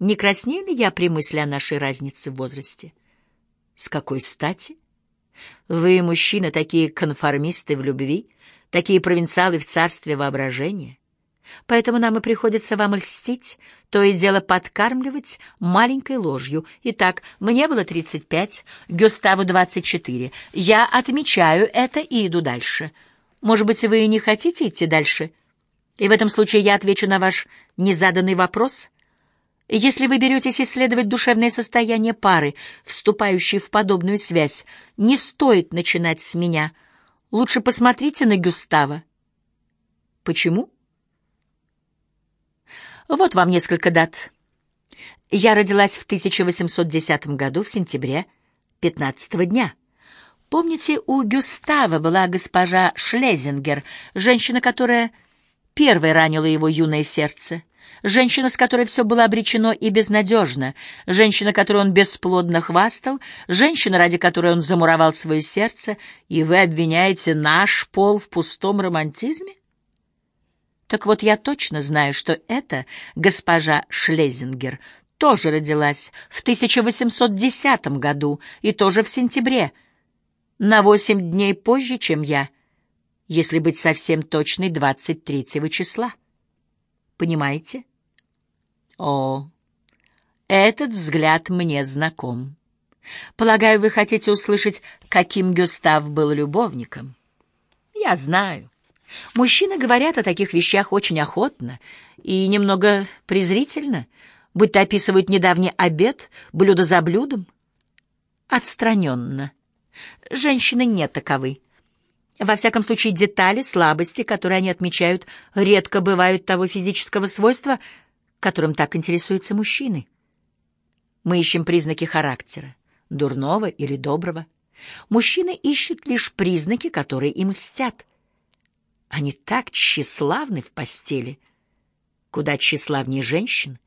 Не краснею ли я при мысли о нашей разнице в возрасте? С какой стати? Вы, мужчины, такие конформисты в любви, такие провинциалы в царстве воображения. Поэтому нам и приходится вам льстить, то и дело подкармливать маленькой ложью. Итак, мне было 35, Гюставу 24. Я отмечаю это и иду дальше. Может быть, вы и не хотите идти дальше? И в этом случае я отвечу на ваш незаданный вопрос. Если вы беретесь исследовать душевное состояние пары, вступающей в подобную связь, не стоит начинать с меня. Лучше посмотрите на Гюстава. Почему? Вот вам несколько дат. Я родилась в 1810 году, в сентябре, 15 дня. Помните, у Гюстава была госпожа Шлезингер, женщина, которая первой ранила его юное сердце, женщина, с которой все было обречено и безнадежно, женщина, которой он бесплодно хвастал, женщина, ради которой он замуровал свое сердце, и вы обвиняете наш пол в пустом романтизме? Так вот, я точно знаю, что эта госпожа Шлезингер тоже родилась в 1810 году и тоже в сентябре, на восемь дней позже, чем я, если быть совсем точной, 23 числа. Понимаете? О, этот взгляд мне знаком. Полагаю, вы хотите услышать, каким Гюстав был любовником? Я знаю. Мужчины говорят о таких вещах очень охотно и немного презрительно, будто описывают недавний обед, блюдо за блюдом. Отстраненно. Женщины не таковы. Во всяком случае, детали, слабости, которые они отмечают, редко бывают того физического свойства, которым так интересуются мужчины. Мы ищем признаки характера, дурного или доброго. Мужчины ищут лишь признаки, которые им льстят. Они так тщеславны в постели, куда тщеславнее женщин.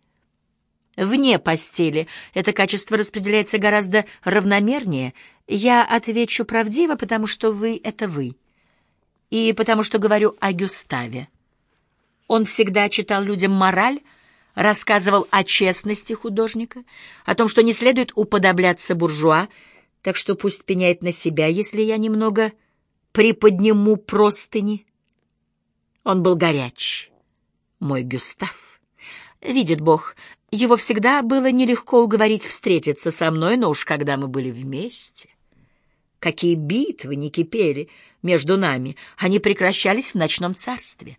Вне постели это качество распределяется гораздо равномернее. Я отвечу правдиво, потому что вы — это вы. И потому что говорю о Гюставе. Он всегда читал людям мораль, рассказывал о честности художника, о том, что не следует уподобляться буржуа, так что пусть пеняет на себя, если я немного приподниму простыни. Он был горяч, мой Гюстав. Видит Бог, его всегда было нелегко уговорить встретиться со мной, но уж когда мы были вместе... Какие битвы не кипели между нами, они прекращались в ночном царстве.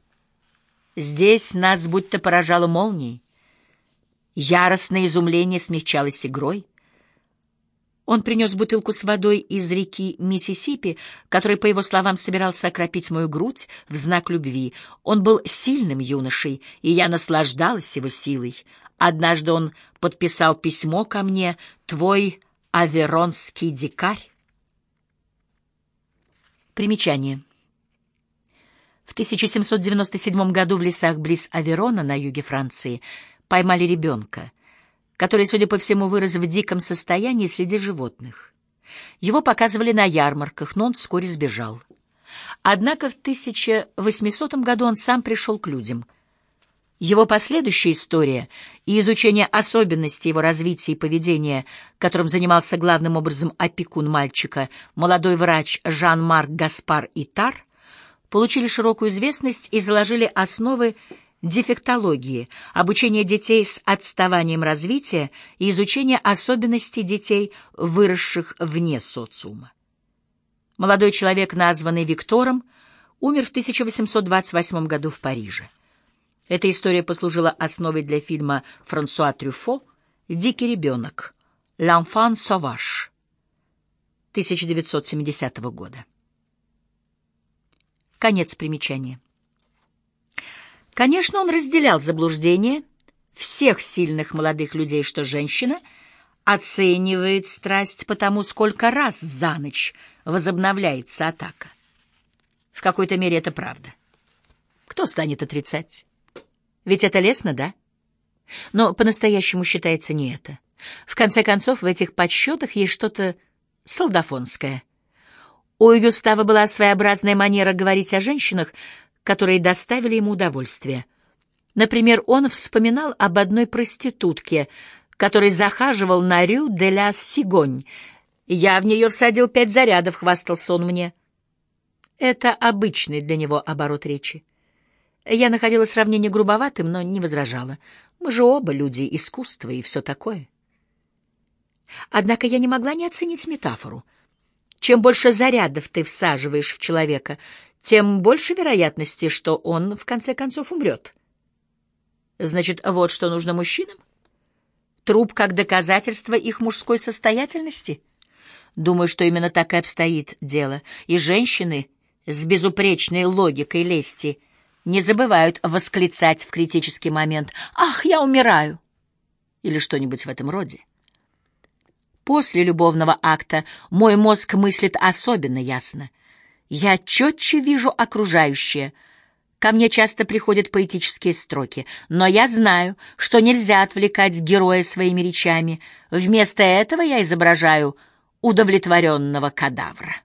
Здесь нас будто поражало молнией. Яростное изумление смягчалось игрой. Он принес бутылку с водой из реки Миссисипи, который, по его словам, собирался окропить мою грудь в знак любви. Он был сильным юношей, и я наслаждалась его силой. Однажды он подписал письмо ко мне «Твой аверонский дикарь». Примечание. В 1797 году в лесах близ Аверона на юге Франции поймали ребенка — который, судя по всему, вырос в диком состоянии среди животных. Его показывали на ярмарках, но он вскоре сбежал. Однако в 1800 году он сам пришел к людям. Его последующая история и изучение особенностей его развития и поведения, которым занимался главным образом опекун мальчика, молодой врач Жан-Марк Гаспар Итар, получили широкую известность и заложили основы дефектологии, обучение детей с отставанием развития и изучение особенностей детей, выросших вне социума. Молодой человек, названный Виктором, умер в 1828 году в Париже. Эта история послужила основой для фильма Франсуа Трюфо «Дикий ребенок» «L'enfant sauvage» 1970 года. Конец примечания. Конечно, он разделял заблуждение всех сильных молодых людей, что женщина оценивает страсть потому, сколько раз за ночь возобновляется атака. В какой-то мере это правда. Кто станет отрицать? Ведь это лестно, да? Но по-настоящему считается не это. В конце концов, в этих подсчетах есть что-то солдафонское. У Юстава была своеобразная манера говорить о женщинах, которые доставили ему удовольствие. Например, он вспоминал об одной проститутке, который захаживал на Рю де ля Сигонь. «Я в нее всадил пять зарядов», — хвастался он мне. Это обычный для него оборот речи. Я находила сравнение грубоватым, но не возражала. Мы же оба люди искусства и все такое. Однако я не могла не оценить метафору. Чем больше зарядов ты всаживаешь в человека, тем больше вероятности, что он в конце концов умрет. Значит, вот что нужно мужчинам? Труп как доказательство их мужской состоятельности? Думаю, что именно так и обстоит дело. И женщины с безупречной логикой лести не забывают восклицать в критический момент «Ах, я умираю!» или что-нибудь в этом роде. После любовного акта мой мозг мыслит особенно ясно. Я четче вижу окружающее. Ко мне часто приходят поэтические строки, но я знаю, что нельзя отвлекать героя своими речами. Вместо этого я изображаю удовлетворенного кадавра.